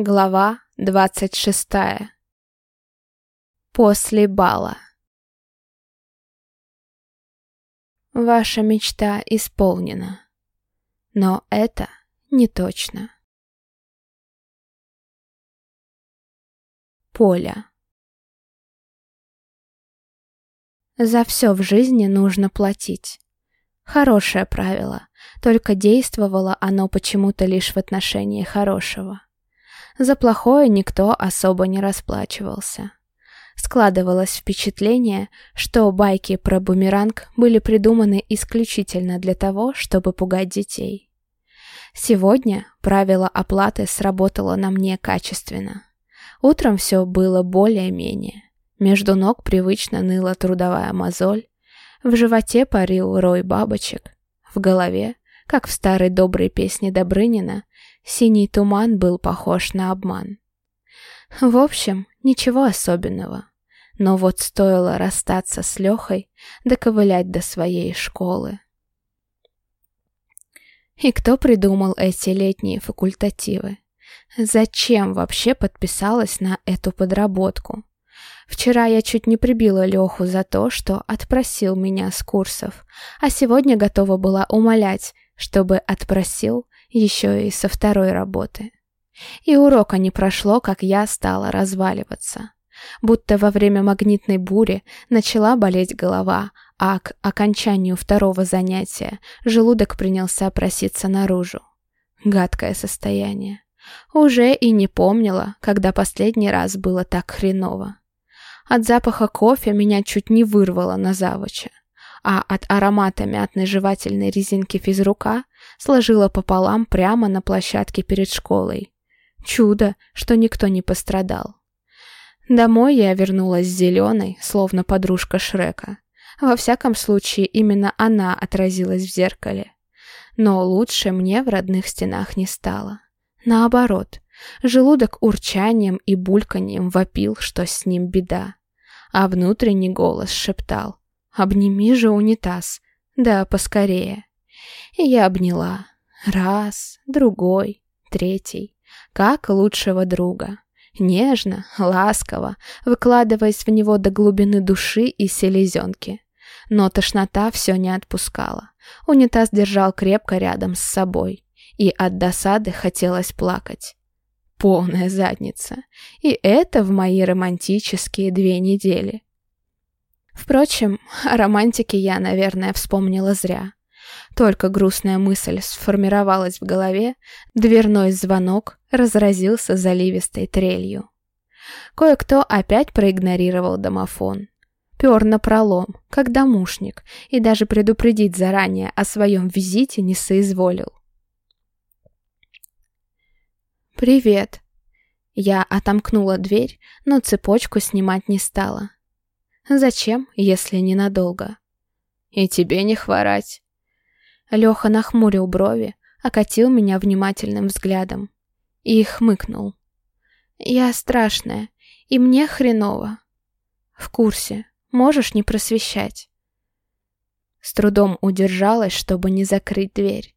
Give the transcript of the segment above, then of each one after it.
Глава двадцать шестая. После бала. Ваша мечта исполнена. Но это не точно. Поля. За все в жизни нужно платить. Хорошее правило, только действовало оно почему-то лишь в отношении хорошего. За плохое никто особо не расплачивался. Складывалось впечатление, что байки про бумеранг были придуманы исключительно для того, чтобы пугать детей. Сегодня правило оплаты сработало на мне качественно. Утром все было более-менее. Между ног привычно ныла трудовая мозоль, в животе парил рой бабочек, в голове, как в старой доброй песне Добрынина, Синий туман был похож на обман. В общем, ничего особенного. Но вот стоило расстаться с Лехой, доковылять до своей школы. И кто придумал эти летние факультативы? Зачем вообще подписалась на эту подработку? Вчера я чуть не прибила Леху за то, что отпросил меня с курсов, а сегодня готова была умолять, чтобы отпросил еще и со второй работы. И урока не прошло, как я стала разваливаться. Будто во время магнитной бури начала болеть голова, а к окончанию второго занятия желудок принялся проситься наружу. Гадкое состояние. Уже и не помнила, когда последний раз было так хреново. От запаха кофе меня чуть не вырвало на завуче а от аромата мятной жевательной резинки физрука сложила пополам прямо на площадке перед школой. Чудо, что никто не пострадал. Домой я вернулась зеленой, словно подружка Шрека. Во всяком случае, именно она отразилась в зеркале. Но лучше мне в родных стенах не стало. Наоборот, желудок урчанием и бульканьем вопил, что с ним беда. А внутренний голос шептал Обними же унитаз. Да, поскорее. И я обняла. Раз, другой, третий. Как лучшего друга. Нежно, ласково, выкладываясь в него до глубины души и селезенки. Но тошнота все не отпускала. Унитаз держал крепко рядом с собой. И от досады хотелось плакать. Полная задница. И это в мои романтические две недели. Впрочем, о романтике я, наверное, вспомнила зря. Только грустная мысль сформировалась в голове, дверной звонок разразился заливистой трелью. Кое-кто опять проигнорировал домофон. Пер на пролом, как домушник, и даже предупредить заранее о своем визите не соизволил. «Привет!» Я отомкнула дверь, но цепочку снимать не стала. Зачем, если ненадолго? И тебе не хворать. Леха нахмурил брови, окатил меня внимательным взглядом и хмыкнул. Я страшная, и мне хреново. В курсе, можешь не просвещать. С трудом удержалась, чтобы не закрыть дверь.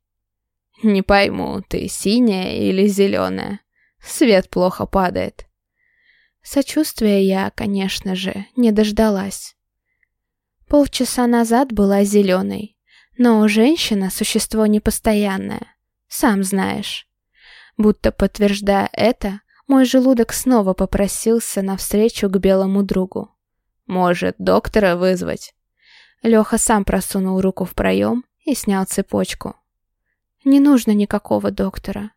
Не пойму, ты синяя или зеленая? Свет плохо падает. Сочувствия я, конечно же, не дождалась. Полчаса назад была зеленой, но женщина — существо непостоянное, сам знаешь. Будто подтверждая это, мой желудок снова попросился навстречу к белому другу. «Может, доктора вызвать?» Леха сам просунул руку в проем и снял цепочку. «Не нужно никакого доктора.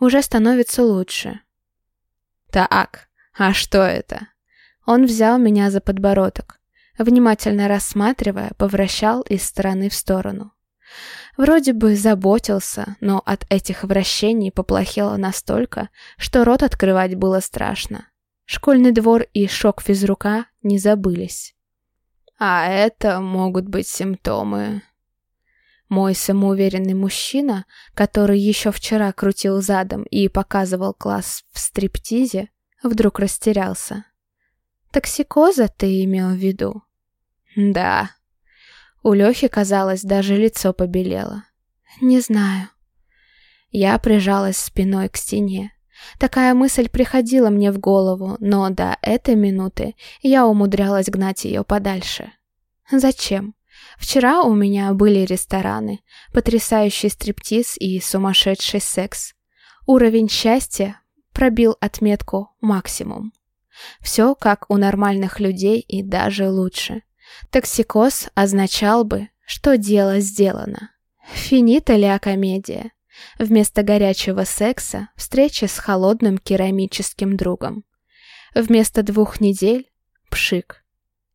Уже становится лучше». «Так, «А что это?» Он взял меня за подбородок, внимательно рассматривая, повращал из стороны в сторону. Вроде бы заботился, но от этих вращений поплохело настолько, что рот открывать было страшно. Школьный двор и шок физрука не забылись. А это могут быть симптомы. Мой самоуверенный мужчина, который еще вчера крутил задом и показывал класс в стриптизе, Вдруг растерялся. «Токсикоза ты имел в виду?» «Да». У Лехи, казалось, даже лицо побелело. «Не знаю». Я прижалась спиной к стене. Такая мысль приходила мне в голову, но до этой минуты я умудрялась гнать ее подальше. Зачем? Вчера у меня были рестораны, потрясающий стриптиз и сумасшедший секс. Уровень счастья пробил отметку максимум. Все как у нормальных людей и даже лучше. Токсикоз означал бы, что дело сделано. Финита ля комедия. Вместо горячего секса – встреча с холодным керамическим другом. Вместо двух недель – пшик.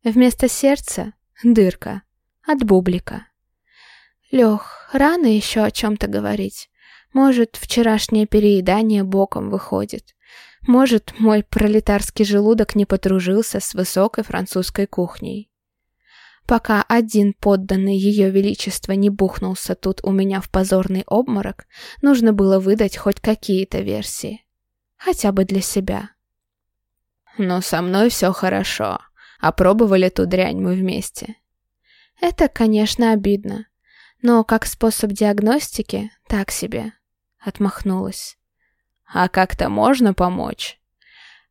Вместо сердца – дырка. От бублика. Лех, рано еще о чем-то говорить. Может, вчерашнее переедание боком выходит. Может, мой пролетарский желудок не подружился с высокой французской кухней. Пока один подданный Ее Величества не бухнулся тут у меня в позорный обморок, нужно было выдать хоть какие-то версии. Хотя бы для себя. Но со мной все хорошо. Опробовали ту дрянь мы вместе. Это, конечно, обидно. Но как способ диагностики, так себе. Отмахнулась. А как-то можно помочь?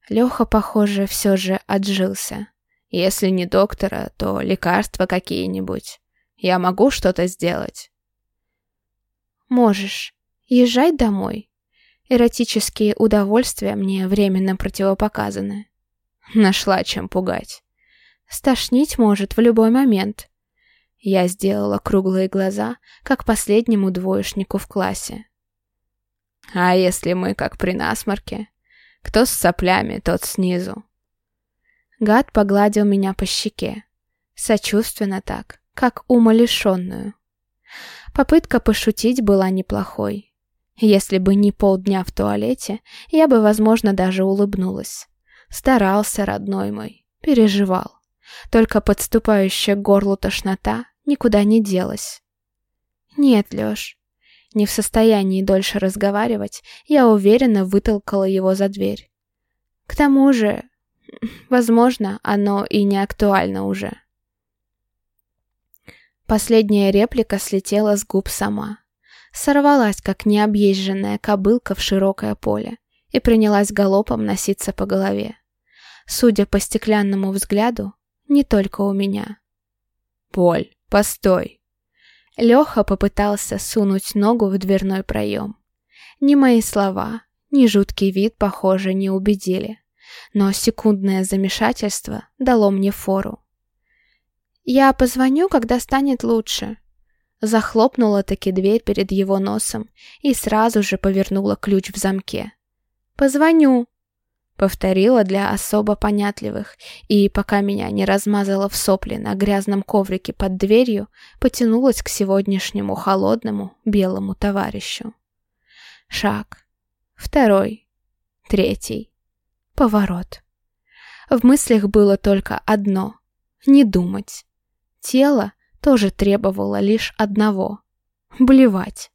Леха, похоже, все же отжился. Если не доктора, то лекарства какие-нибудь. Я могу что-то сделать?» «Можешь. Езжай домой. Эротические удовольствия мне временно противопоказаны». Нашла чем пугать. Стошнить может в любой момент. Я сделала круглые глаза, как последнему двоечнику в классе. «А если мы как при насморке? Кто с соплями, тот снизу. Гад погладил меня по щеке. Сочувственно так, как умалишенную. Попытка пошутить была неплохой. Если бы не полдня в туалете, я бы, возможно, даже улыбнулась. Старался, родной мой, переживал. Только подступающая к горлу тошнота никуда не делась. Нет, Лёш, не в состоянии дольше разговаривать, я уверенно вытолкала его за дверь. К тому же, Возможно, оно и не актуально уже. Последняя реплика слетела с губ сама. Сорвалась, как необъезженная кобылка в широкое поле, и принялась галопом носиться по голове. Судя по стеклянному взгляду, не только у меня. «Поль, постой!» Леха попытался сунуть ногу в дверной проем. Ни мои слова, ни жуткий вид, похоже, не убедили но секундное замешательство дало мне фору. «Я позвоню, когда станет лучше», захлопнула таки дверь перед его носом и сразу же повернула ключ в замке. «Позвоню», — повторила для особо понятливых, и пока меня не размазала в сопли на грязном коврике под дверью, потянулась к сегодняшнему холодному белому товарищу. Шаг. Второй. Третий. Поворот. В мыслях было только одно — не думать. Тело тоже требовало лишь одного — блевать.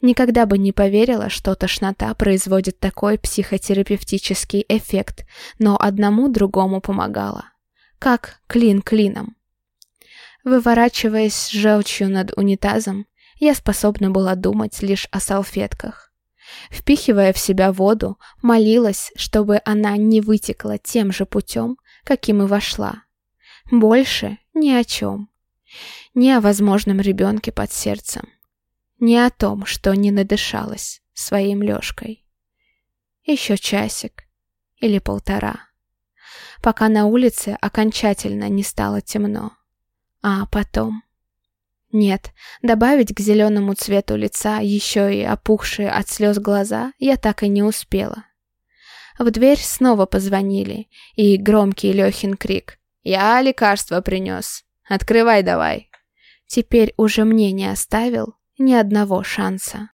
Никогда бы не поверила, что тошнота производит такой психотерапевтический эффект, но одному другому помогала. Как клин клином. Выворачиваясь желчью над унитазом, я способна была думать лишь о салфетках. Впихивая в себя воду, молилась, чтобы она не вытекла тем же путем, каким и вошла. Больше ни о чем. Ни о возможном ребенке под сердцем. Ни о том, что не надышалась своим Лешкой. Еще часик или полтора. Пока на улице окончательно не стало темно. А потом... Нет, добавить к зеленому цвету лица еще и опухшие от слез глаза я так и не успела. В дверь снова позвонили, и громкий Лехин крик «Я лекарство принес! Открывай давай!» Теперь уже мне не оставил ни одного шанса.